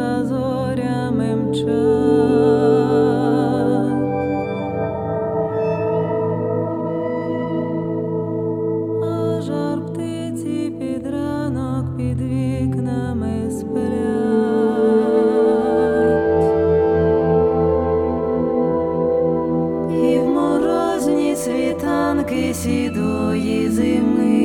за зорями мчать. а жар птиці під ранок під вікнами сплять. і в морозні світанки сідої зими.